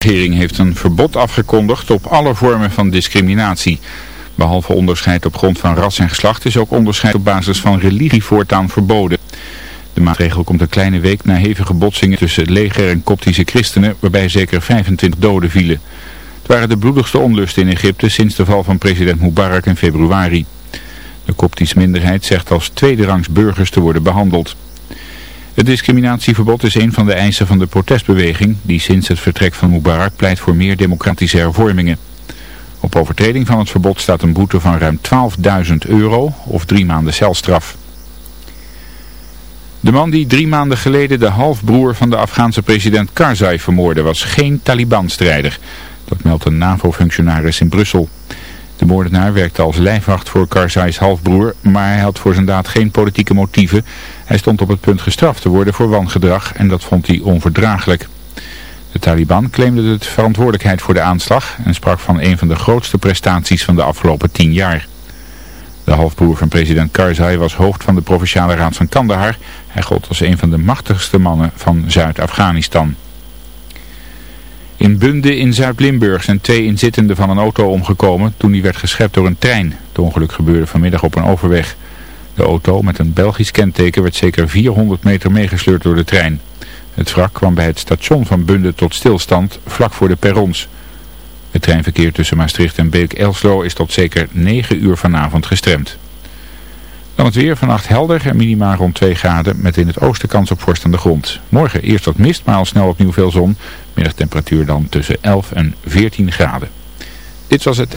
De regering heeft een verbod afgekondigd op alle vormen van discriminatie. Behalve onderscheid op grond van ras en geslacht is ook onderscheid op basis van religie voortaan verboden. De maatregel komt een kleine week na hevige botsingen tussen het leger en koptische christenen, waarbij zeker 25 doden vielen. Het waren de bloedigste onlusten in Egypte sinds de val van president Mubarak in februari. De koptische minderheid zegt als tweederangs burgers te worden behandeld. Het discriminatieverbod is een van de eisen van de protestbeweging die sinds het vertrek van Mubarak pleit voor meer democratische hervormingen. Op overtreding van het verbod staat een boete van ruim 12.000 euro of drie maanden celstraf. De man die drie maanden geleden de halfbroer van de Afghaanse president Karzai vermoordde was geen Taliban-strijder. Dat meldt een NAVO-functionaris in Brussel. De moordenaar werkte als lijfwacht voor Karzais halfbroer, maar hij had voor zijn daad geen politieke motieven. Hij stond op het punt gestraft te worden voor wangedrag en dat vond hij onverdraaglijk. De Taliban claimde de verantwoordelijkheid voor de aanslag en sprak van een van de grootste prestaties van de afgelopen tien jaar. De halfbroer van president Karzai was hoofd van de Provinciale Raad van Kandahar. Hij gold als een van de machtigste mannen van Zuid-Afghanistan. In Bunde in Zuid-Limburg zijn twee inzittenden van een auto omgekomen toen die werd geschept door een trein. Het ongeluk gebeurde vanmiddag op een overweg. De auto met een Belgisch kenteken werd zeker 400 meter meegesleurd door de trein. Het wrak kwam bij het station van Bunde tot stilstand vlak voor de perrons. Het treinverkeer tussen Maastricht en Beek-Elslo is tot zeker 9 uur vanavond gestremd. Dan het weer vannacht helder en minimaal rond 2 graden met in het oosten kans op vorst aan de grond. Morgen eerst wat mist, maar al snel opnieuw veel zon. Middagtemperatuur dan tussen 11 en 14 graden. Dit was het.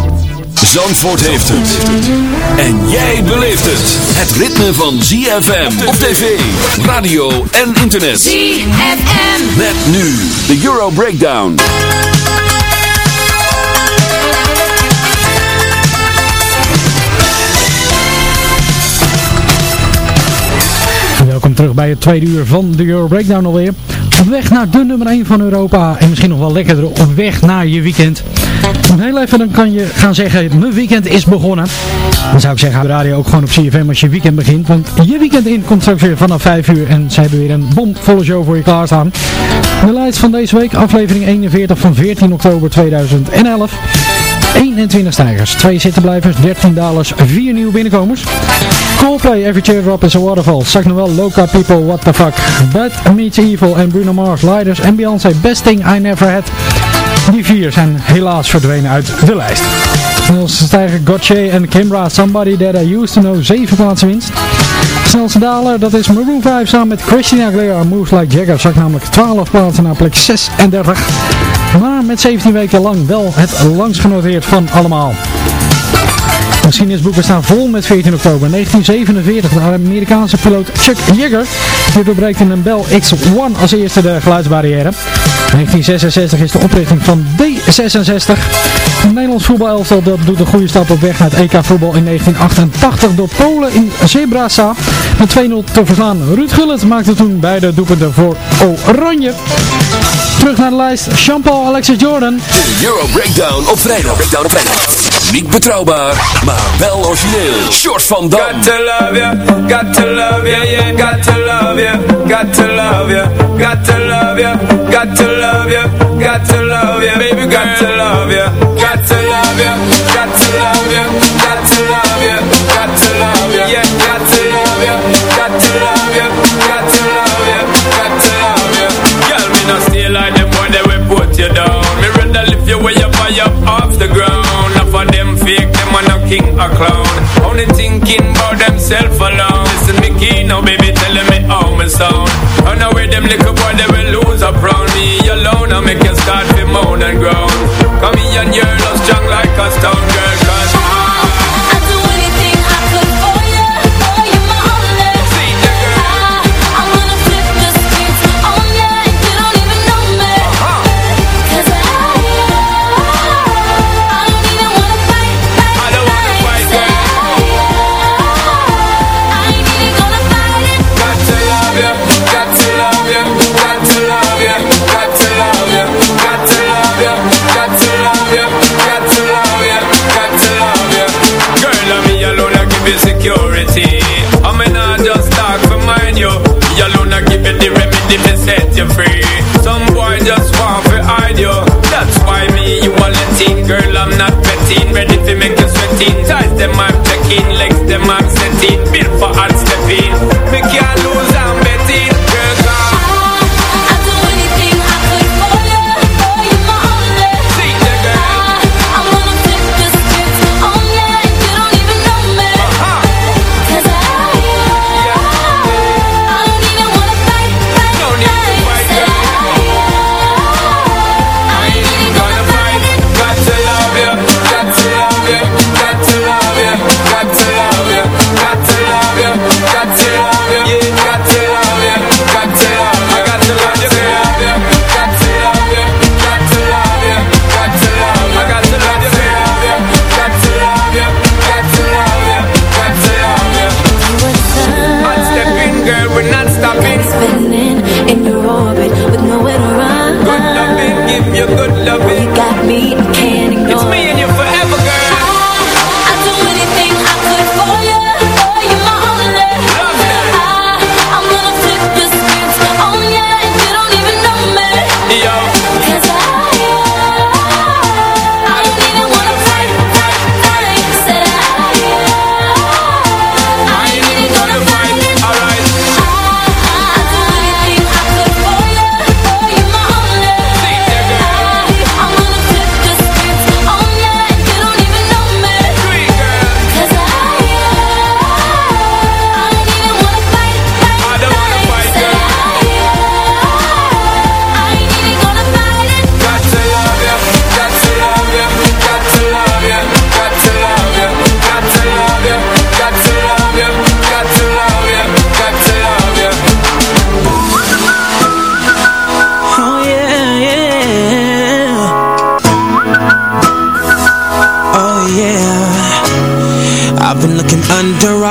Zandvoort heeft het. En jij beleeft het. Het ritme van ZFM op tv, radio en internet. ZFM. Met nu de Euro Breakdown. Welkom terug bij het tweede uur van de Euro Breakdown alweer. Op weg naar de nummer 1 van Europa en misschien nog wel lekkerder op weg naar je weekend. Heel even dan kan je gaan zeggen, mijn weekend is begonnen. Dan zou ik zeggen, de radio ook gewoon op CFM als je weekend begint. Want je weekend in komt straks weer vanaf 5 uur en zij hebben weer een bomvolle show voor je klaarstaan. De lijst van deze week, aflevering 41 van 14 oktober 2011. 21 stijgers, 2 zittenblijvers, 13 dalers, 4 nieuwe binnenkomers. Coldplay, Every Teardrop is a Waterfall. Zag nog wel Loca People, What the Fuck. Bad Meets Evil en Bruno Mars, Leiders en Beyoncé, Best Thing I Never Had. Die vier zijn helaas verdwenen uit de lijst. Snelste stijger Gotye en Kimbra, Somebody That I Used To Know, 7 plaatsen winst. Snelste daler, dat is Maroon 5 samen met Christina Aguilera, Moves Like Jagger. Zak namelijk 12 plaatsen naar plek 36. Maar met 17 weken lang wel het langst genoteerd van allemaal. De geschiedenisboeken staan vol met 14 oktober 1947. De Amerikaanse piloot Chuck Yeager die doorbreekt in een Bell X-1 als eerste de geluidsbarrière. 1966 is de oprichting van D66. Het Nederlands voetbalelftal dat doet een goede stap op weg naar het EK voetbal in 1988 door Polen in Zebrasa met 2-0 te verslaan. Ruud Gullit maakte toen beide doelpunten voor Oranje. Terug naar de lijst. Jean-Paul Alexis Jordan. De Euro Breakdown op vrijdag. Breakdown op vrijdag. Niet betrouwbaar, maar wel origineel. Short van Dam. Got to love ya, got to love ya, yeah, got to love ya, got to love ya, got to love ya, got to love ya, got to love ya, baby, got to love ya, a clown. Only thinking about themself alone. Listen me key now baby telling me how me sound. I know where them little boy they will lose a round Me alone I make you start to moan and groan. Come here and you're lost strong like a stone.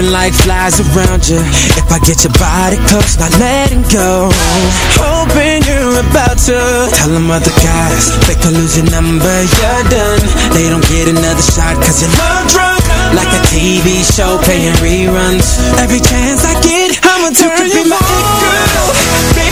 moving like flies around you. If I get your body close, not letting go. Hoping you're about to tell them other guys they could lose your number. You're done. They don't get another shot cause you're love drunk. Like a TV show playing reruns. Every chance I get, I'ma turn you, could be my girl.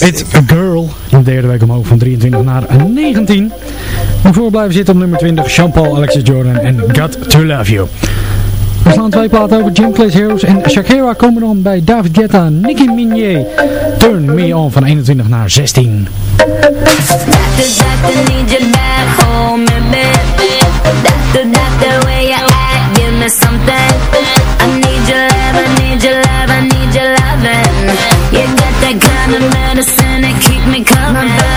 It's a Girl. In de derde week omhoog van 23 naar 19. Daarvoor blijven zitten op nummer 20. Jean-Paul, Alexis Jordan en Got To Love You. We slaan twee platen over Jim Clay's Heroes en Shakira komen dan bij David Guetta, Nicky Minier. Turn Me On van 21 naar 16. That's the, that's the kind of medicine that keep me coming.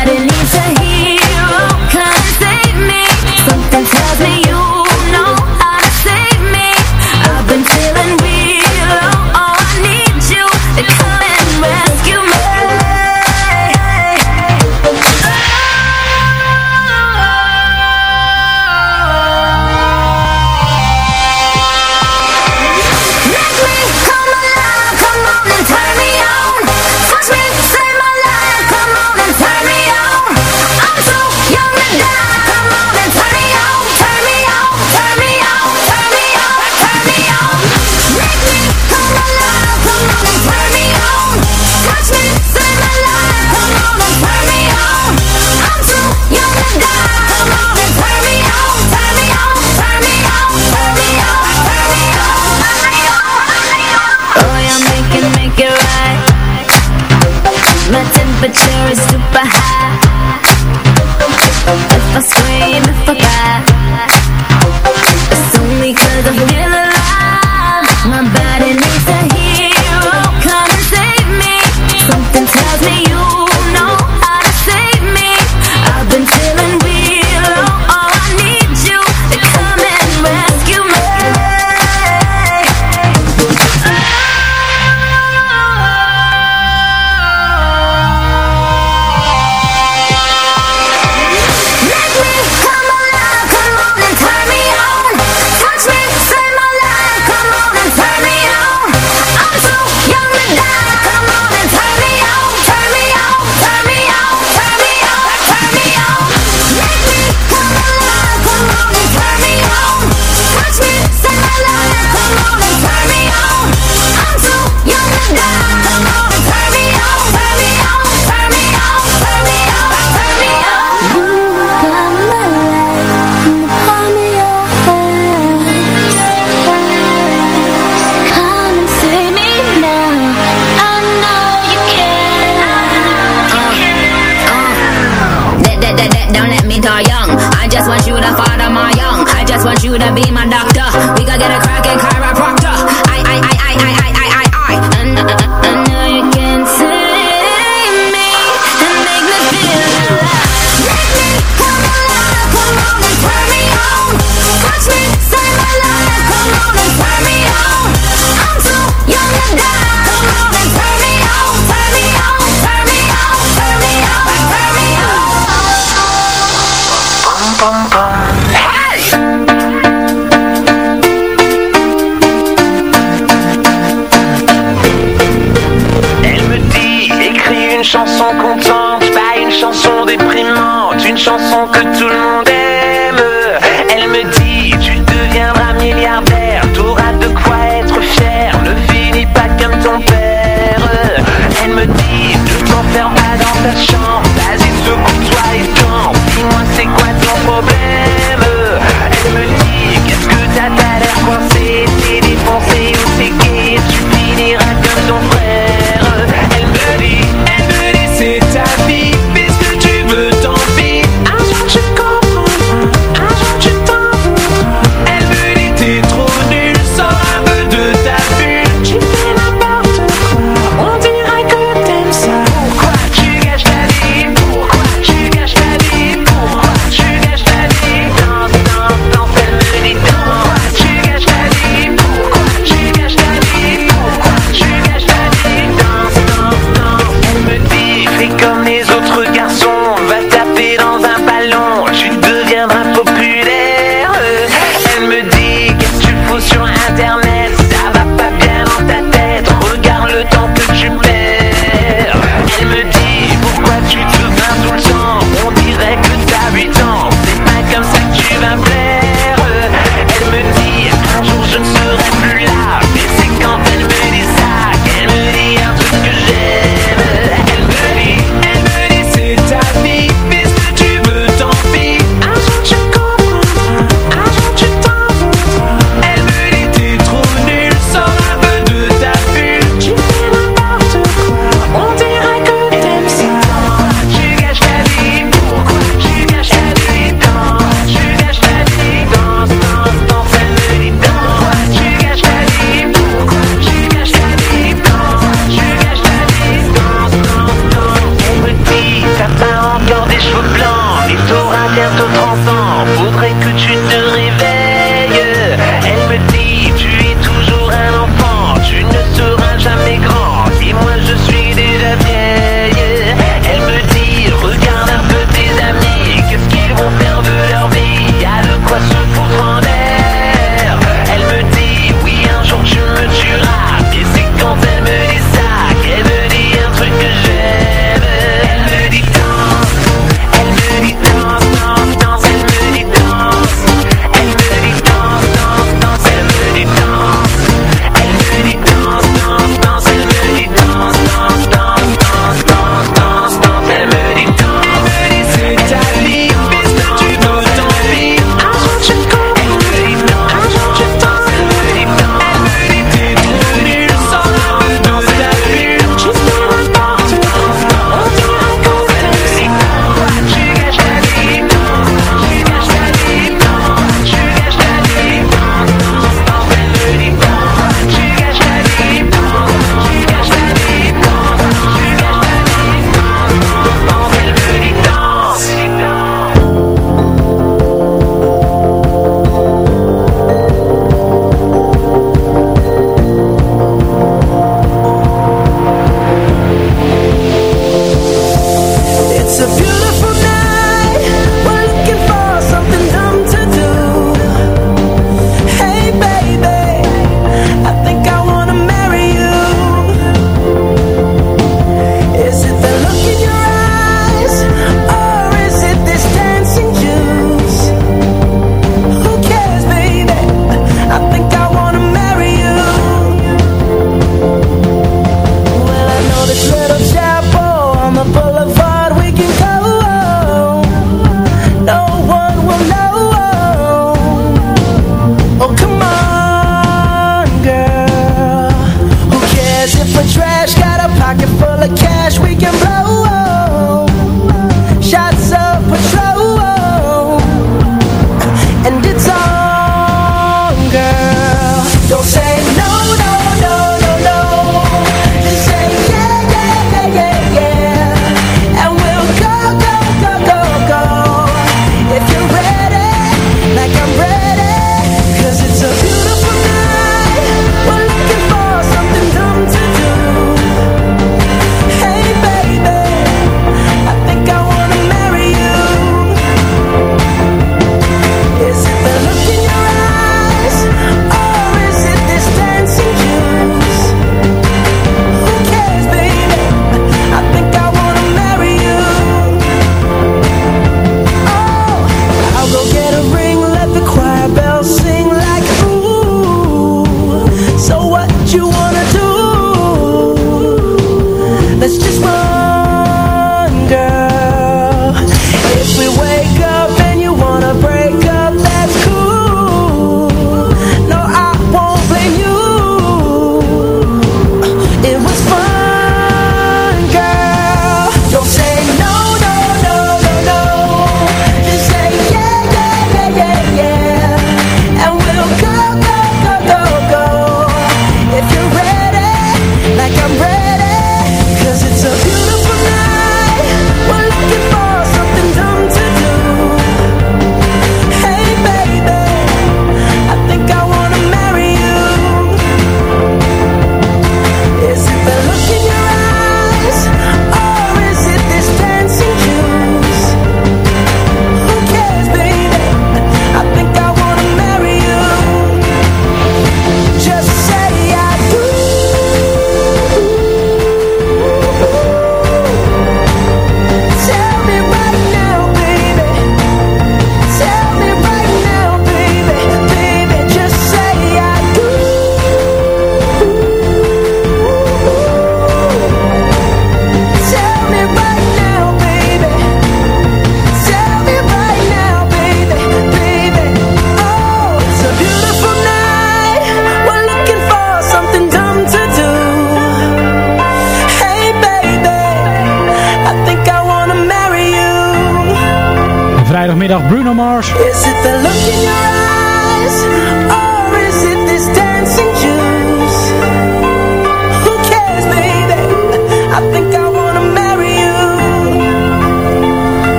cash, got a pocket full of cash, we can blow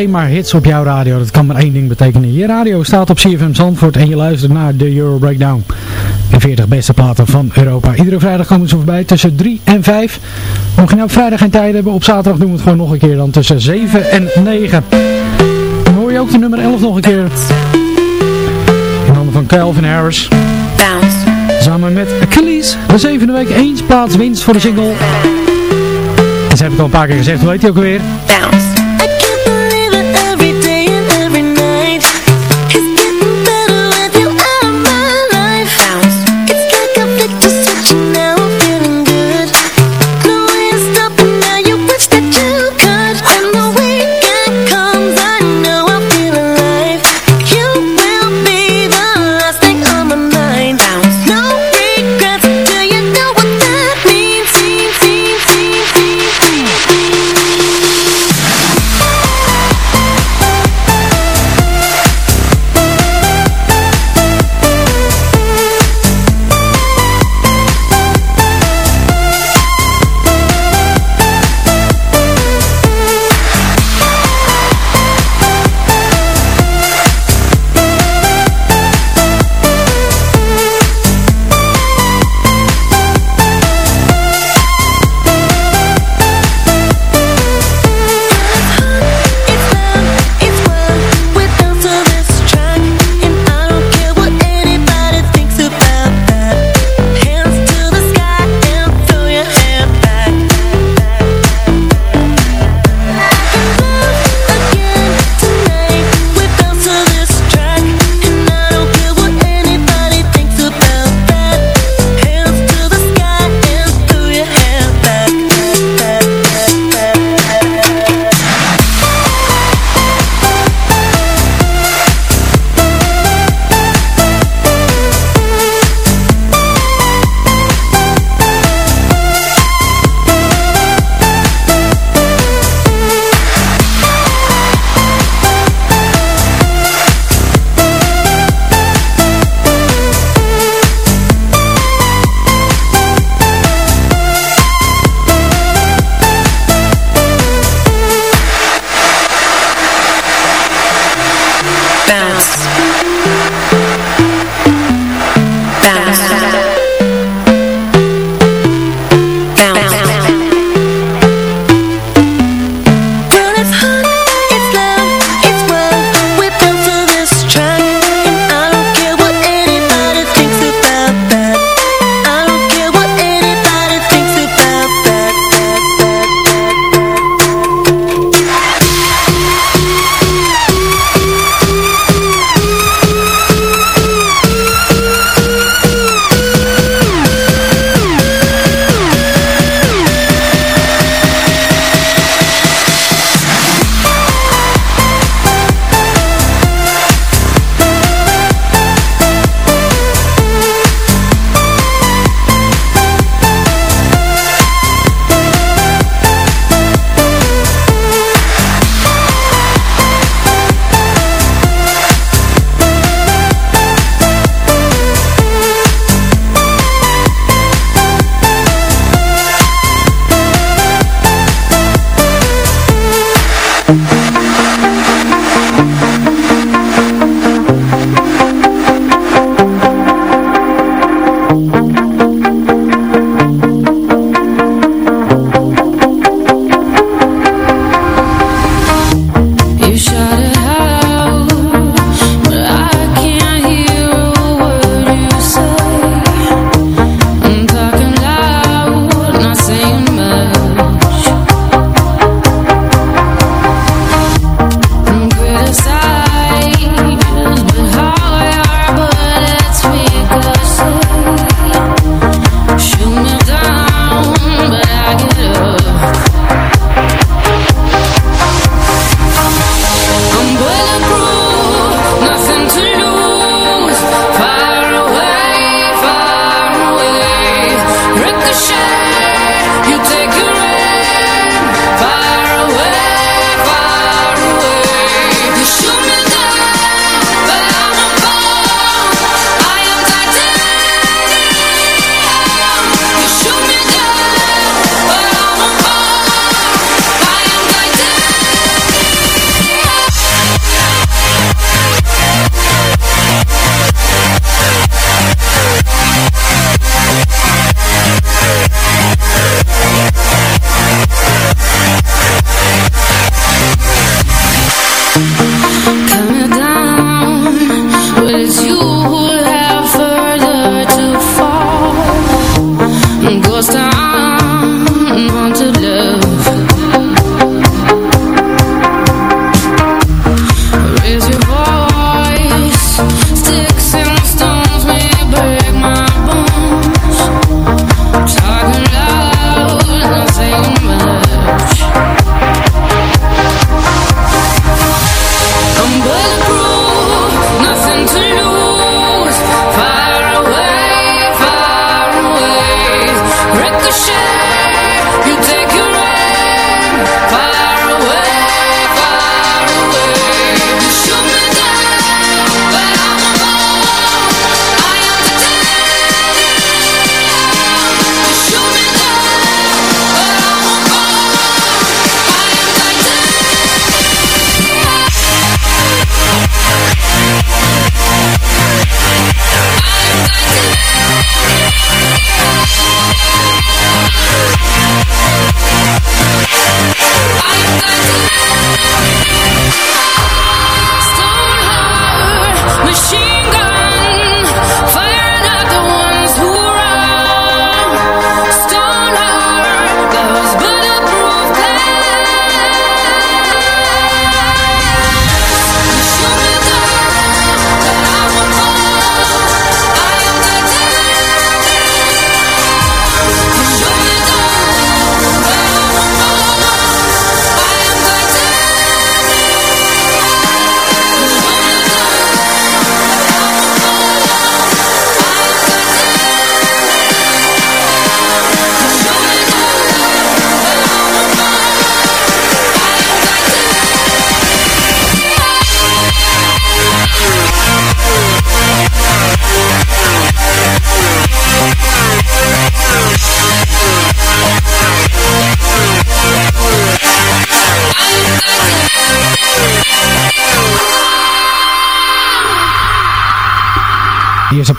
alleen maar hits op jouw radio. Dat kan maar één ding betekenen. Je radio staat op CFM Zandvoort en je luistert naar de Euro Breakdown. De 40 beste platen van Europa. Iedere vrijdag komen ze voorbij tussen 3 en 5. Mocht je nou vrijdag geen tijd hebben, op zaterdag doen we het gewoon nog een keer. Dan tussen 7 en 9. Dan hoor je ook de nummer 11 nog een keer. In handen van Calvin Harris. Bounce. Samen met Achilles. De zevende week eens plaats winst voor de single. En ze hebben het al een paar keer gezegd, weet je ook weer.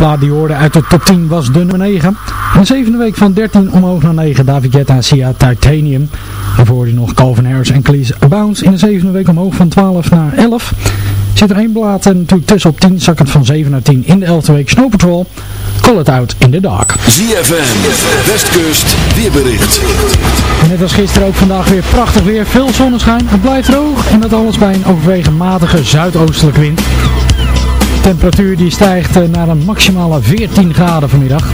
Plaat die hoorde uit de top 10 was de nummer 9. In de zevende week van 13 omhoog naar 9 David Guetta en Sia Titanium. Daarvoor hoorde je nog Calvin Harris en Cleese Bounce. In de zevende week omhoog van 12 naar 11. Zit er één plaat en natuurlijk tussen op 10, zakkend van 7 naar 10 in de 11e week. Snow Patrol, Call It Out in the Dark. ZFM, Westkust, weerbericht. Net als gisteren ook vandaag weer prachtig weer, veel zonneschijn, het blijft droog en dat alles bij een overwegend matige zuidoostelijke wind. Temperatuur die stijgt eh, naar een maximale 14 graden vanmiddag.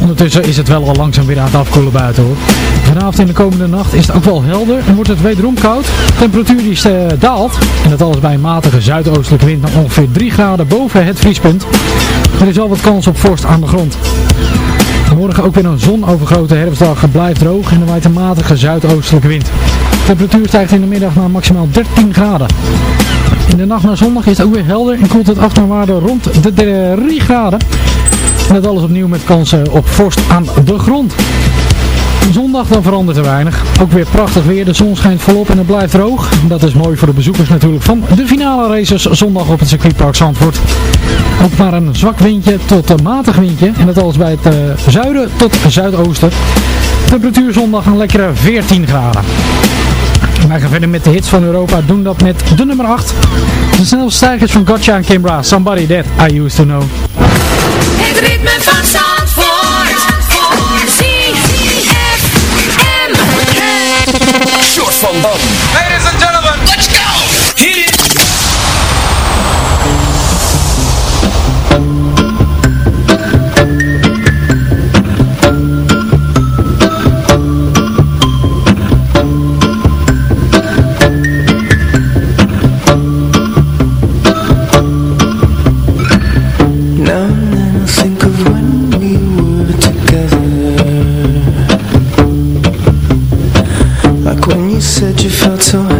Ondertussen is het wel al langzaam weer aan het afkoelen buiten hoor. Vanavond en de komende nacht is het ook wel helder en wordt het wederom koud. Temperatuur die eh, daalt en dat alles bij een matige zuidoostelijke wind naar ongeveer 3 graden boven het vriespunt. Er is al wat kans op vorst aan de grond. Morgen ook weer een zonovergrote herfstdag. Het blijft droog en er waait een matige zuidoostelijke wind. De temperatuur stijgt in de middag naar maximaal 13 graden. In de nacht naar zondag is het ook weer helder en koelt het af rond de 3 graden. En dat alles opnieuw met kansen op vorst aan de grond. Zondag dan verandert er weinig. Ook weer prachtig weer. De zon schijnt volop en het blijft droog. Dat is mooi voor de bezoekers natuurlijk van de finale races zondag op het circuitpark Zandvoort. Ook maar een zwak windje tot een matig windje. En dat alles bij het eh, zuiden tot zuidoosten. Temperatuur zondag een lekkere 14 graden. Wij gaan verder met de hits van Europa. Doen dat met de nummer 8. De snelste stijgers van Gotcha en Kimbra. Somebody That I Used To Know. Het ritme van Zandvoort. Short van to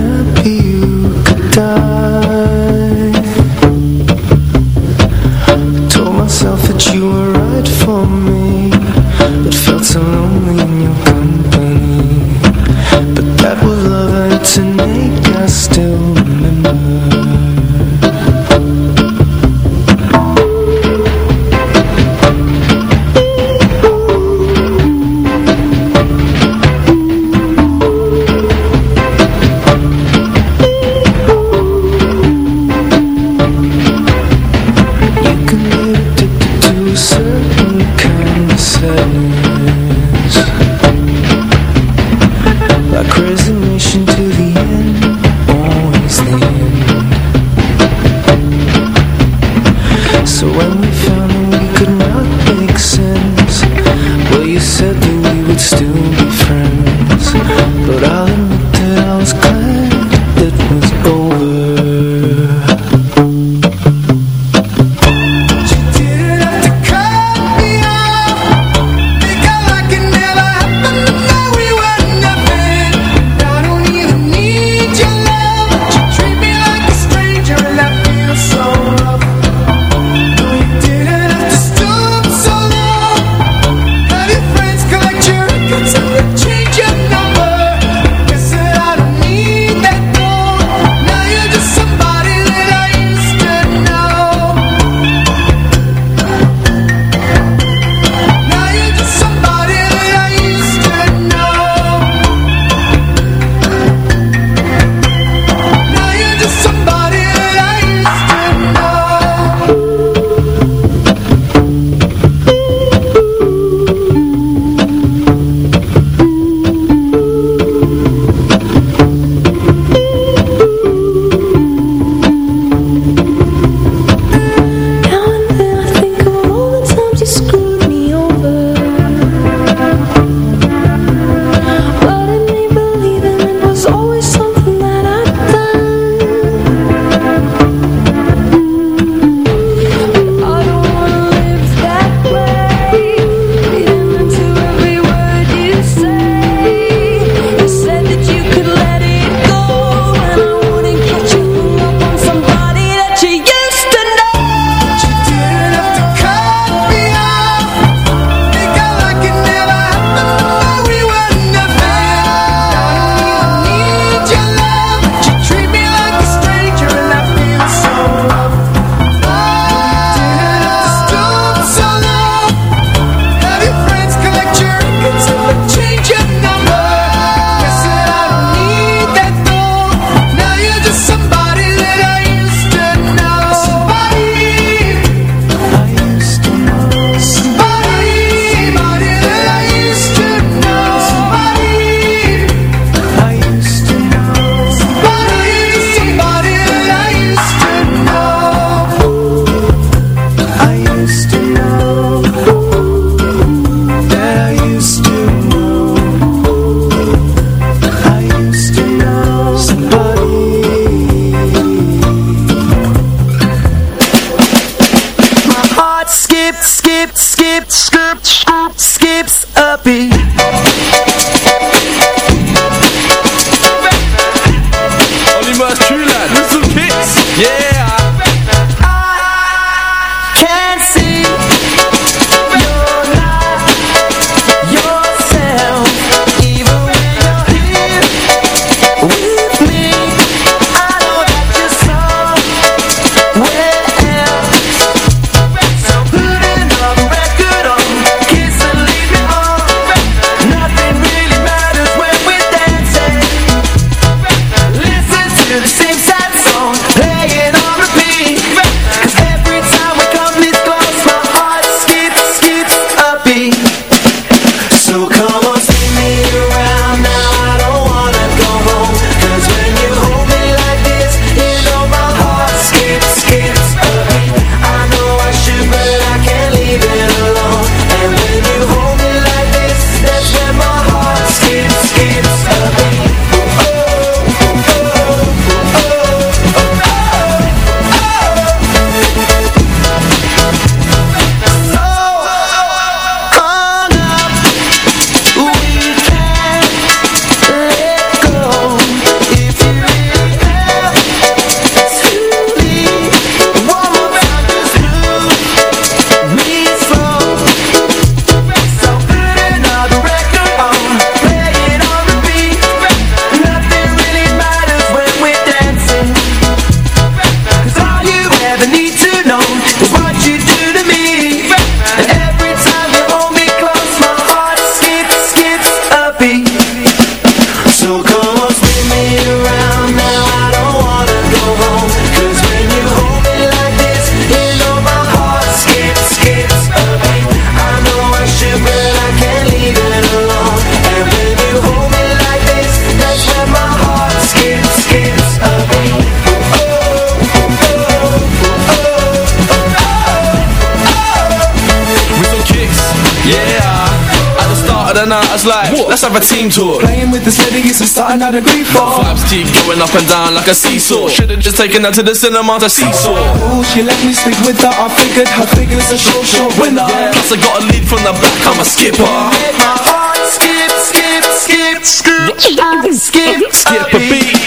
That's like, what? let's have a team talk Playing with this lady is starting out a grief ball Vibes keep going up and down like a seesaw. Should've just taken her to the cinema to seesaw Oh, she let me sleep with her, I figured her figure's a short, short winner. Yeah. Plus I got a lead from the back, I'm a skipper. Hit my heart, skip, skip, skip, skip, skip, skip a beat.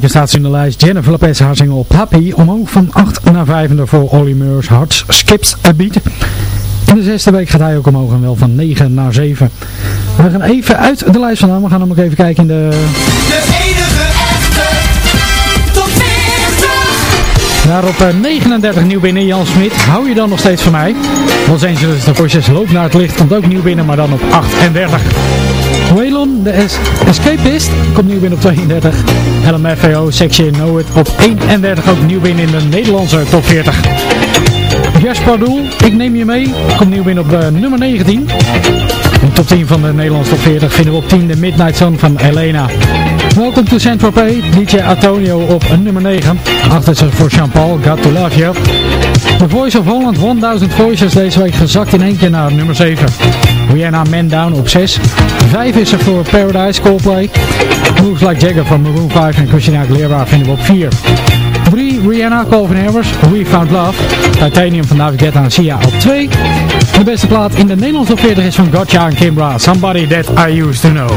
weken staat ze in de lijst. Jennifer Lopez, haar op Papi, omhoog van 8 naar 5 voor Olly Meurs Hearts Skips A Beat. In de zesde week gaat hij ook omhoog en wel van 9 naar 7. We gaan even uit de lijst vandaan, we gaan hem ook even kijken in de... De enige echte Daar op eh, 39 nieuw binnen, Jan Smit. Hou je dan nog steeds van mij? Los Angeles, de proces loopt naar het licht, komt ook nieuw binnen, maar dan op 38. Waylon, de es Escapist, komt nieuw binnen op 32. LMFAO, Section Know It op 31. Ook nieuw binnen in de Nederlandse top 40. Jasper Doel, ik neem je mee. Komt nieuw binnen op eh, nummer 19. In top 10 van de Nederlandse top 40 vinden we op 10 de Midnight Sun van Elena. Welkom to Saint-Tropez, DJ Antonio op nummer 9. Achter ze voor Jean-Paul, You. The Voice of Holland 1000 Voices deze week gezakt in één keer naar nummer 7. Rihanna Man Down op 6. 5 is er voor Paradise Coldplay. Moves Like Jagger van Maroon 5 en Christina Aguilera vinden we op 4. 3 Rihanna, Calvin Harris, We Found Love. Titanium van David Guetta en Sia op 2. De beste plaat in de Nederlandse top 40 is van Gotcha en Kimbra. Somebody That I Used To Know.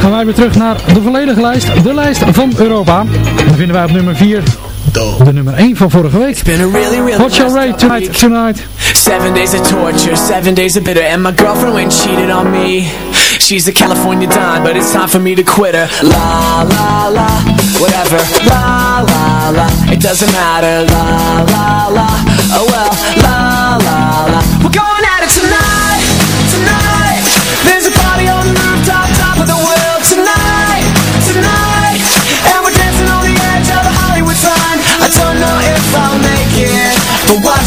Gaan wij weer terug naar de volledige lijst. De lijst van Europa. Dan vinden wij op nummer 4 de nummer 1 van vorige week. What's your rate tonight? tonight? Seven days of torture, seven days of bitter And my girlfriend went cheated on me She's a California dime, but it's time for me to quit her La, la, la, whatever La, la, la, it doesn't matter La, la, la, oh well La, la, la, we're going at it tonight Tonight, there's a party on the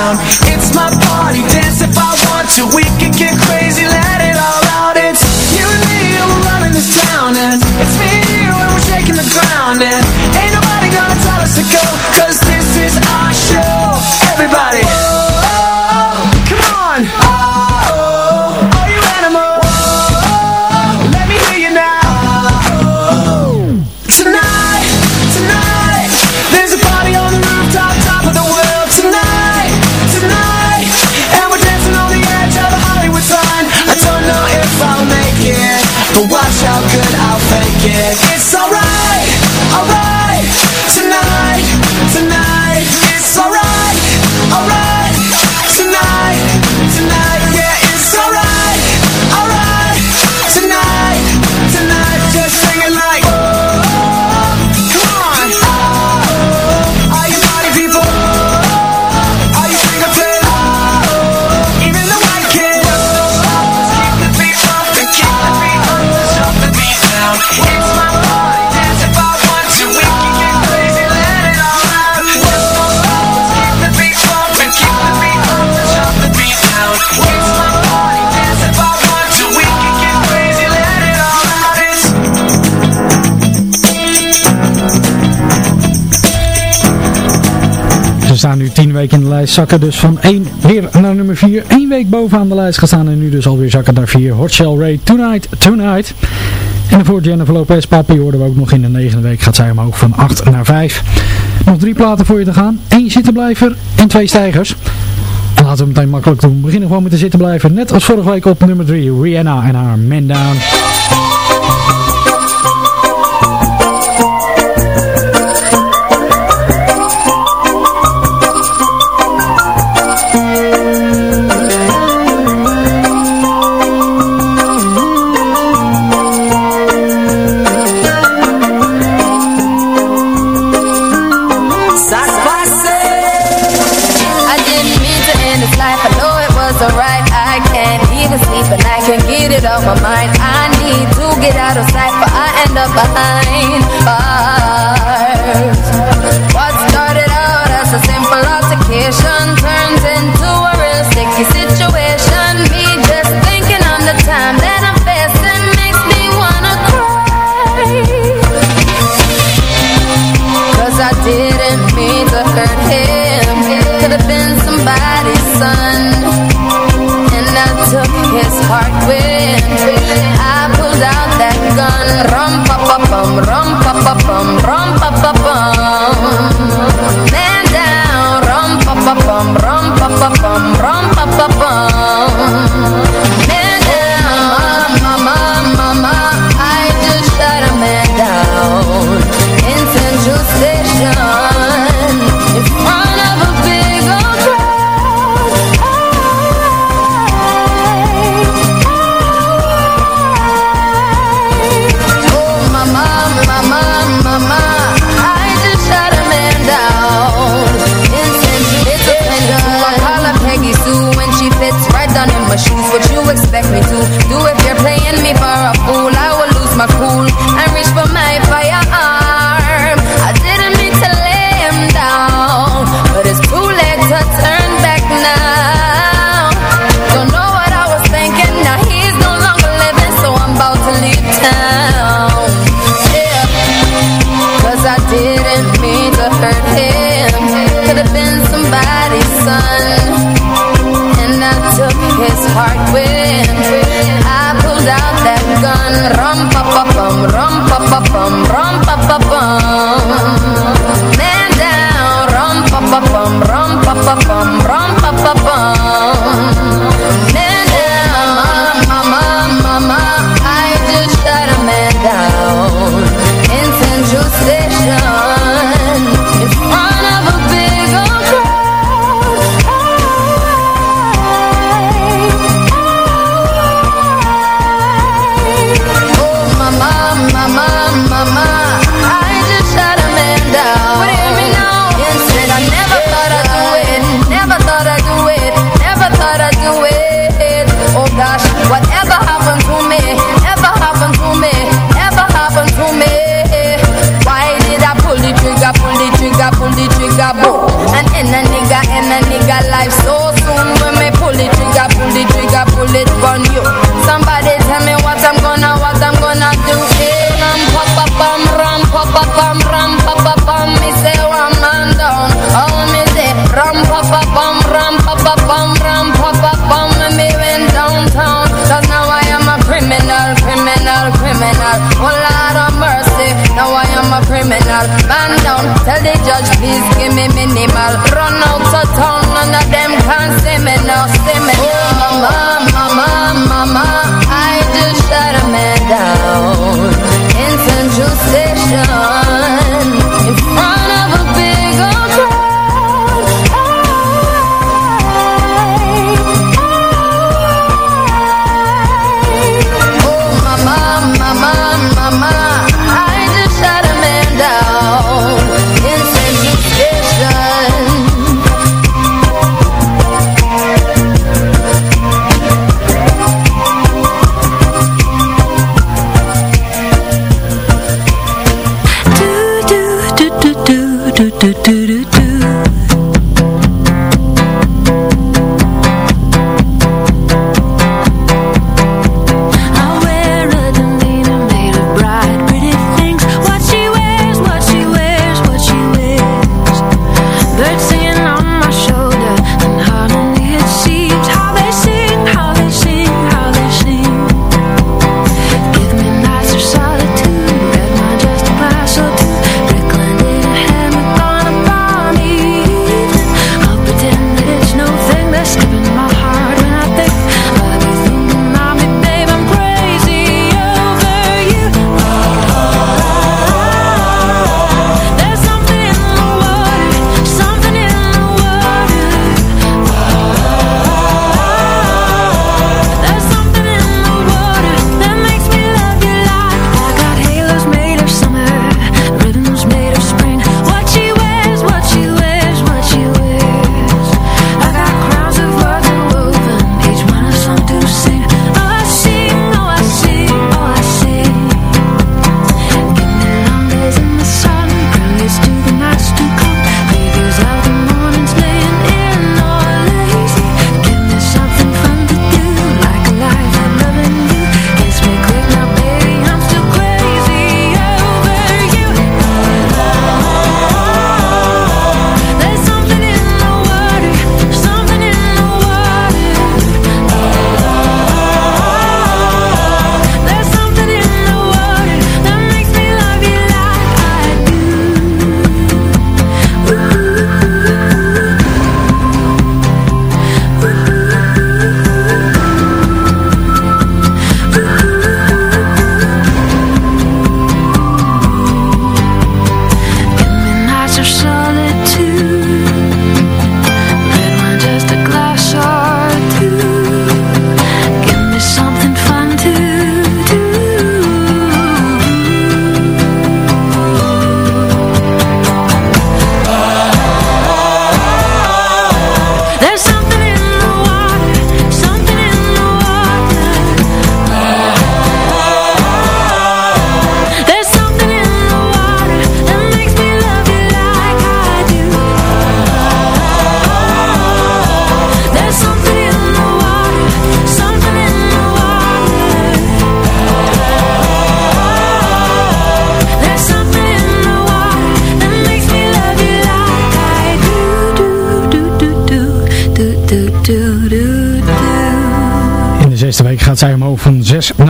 It's my party Dance if I want to. We can get crazy 10 weken in de lijst, zakken dus van 1 weer naar nummer 4. 1 week bovenaan de lijst gestaan en nu dus alweer zakken naar 4. Hot Shell Ray, Tonight, Tonight. En voor Jennifer Lopez, Papi, hoorden we ook nog in de negende week gaat zij omhoog van 8 naar 5. Nog drie platen voor je te gaan. 1 zittenblijver en twee stijgers. En laten we meteen makkelijk doen. We beginnen gewoon met de zittenblijver. Net als vorige week op nummer 3, Rihanna en haar Man Down.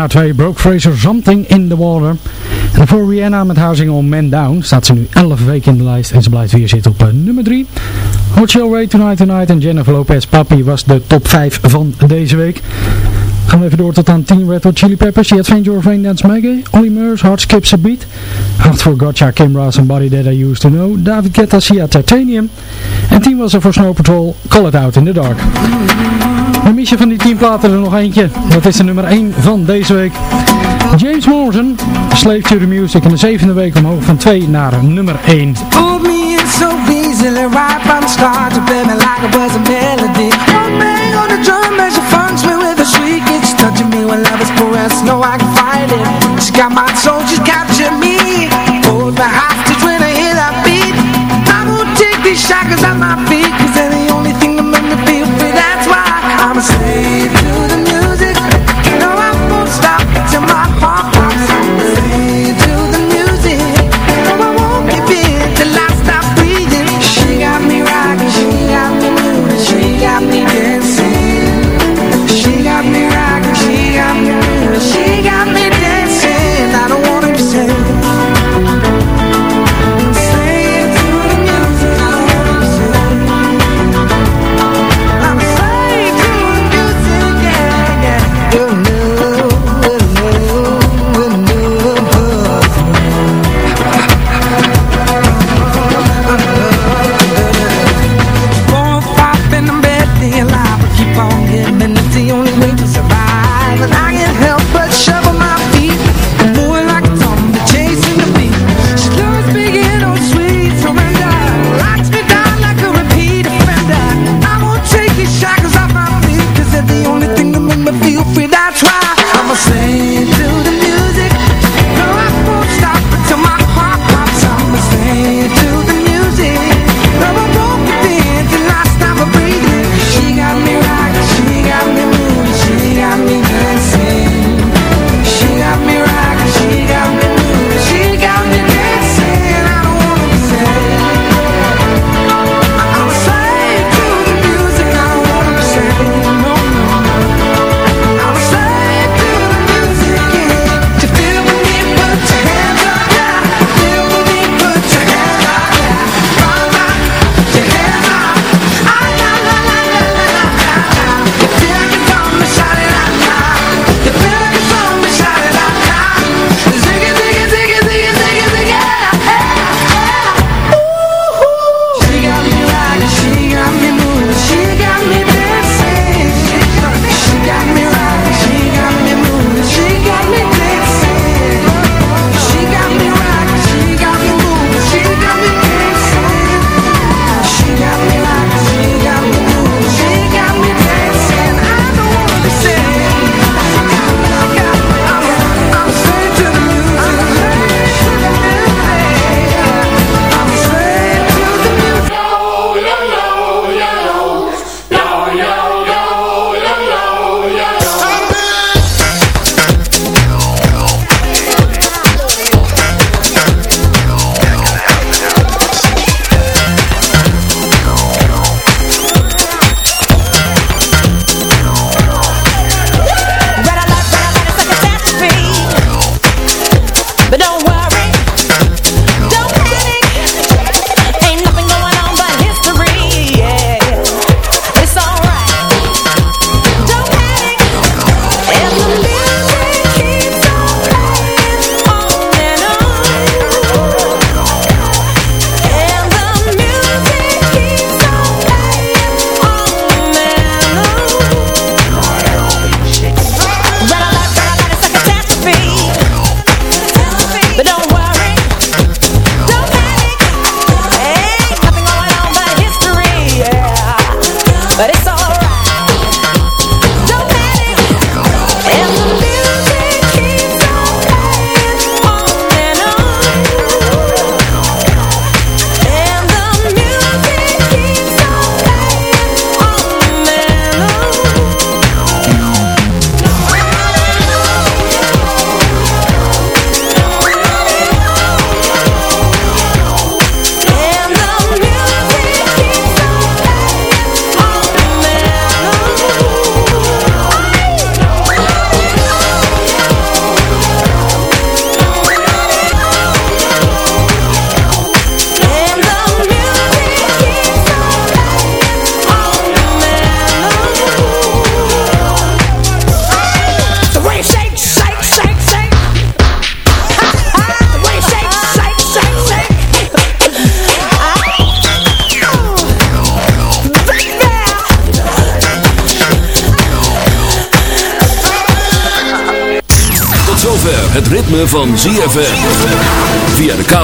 Van 6 naar 2. Broke Fraser Something in the Water. En voor Rihanna met haar single Man Down staat ze nu 11 weken in de lijst. En ze blijft weer zitten op uh, nummer 3. Hot Show Ray Tonight Tonight en Jennifer Lopez Papi was de top 5 van deze week. Gaan we even door tot aan 10 Red Hot Chili Peppers. Je had Your Rain Dance Maggie. Olly Murs, Hard Skips a Beat. 8 voor Gotcha, Kimbra, Somebody That I Used To Know. David Guetta, Sia Titanium. En 10 was er voor Snow Patrol, Call It Out in the Dark. Dan mis van die 10 platen er nog eentje. Dat is de nummer 1 van deze week. James Morrison, Slave to the Music. In de zevende week omhoog van 2 naar nummer 1. Pulled me in so easily right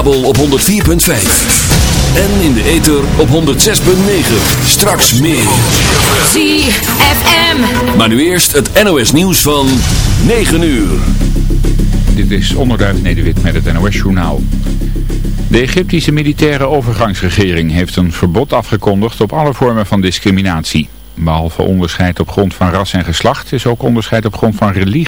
kabel op 104.5. En in de ether op 106.9. Straks meer. ZFM. Maar nu eerst het NOS nieuws van 9 uur. Dit is Onderduif Nederwit met het NOS Journaal. De Egyptische militaire overgangsregering heeft een verbod afgekondigd op alle vormen van discriminatie. Behalve onderscheid op grond van ras en geslacht is ook onderscheid op grond van religie.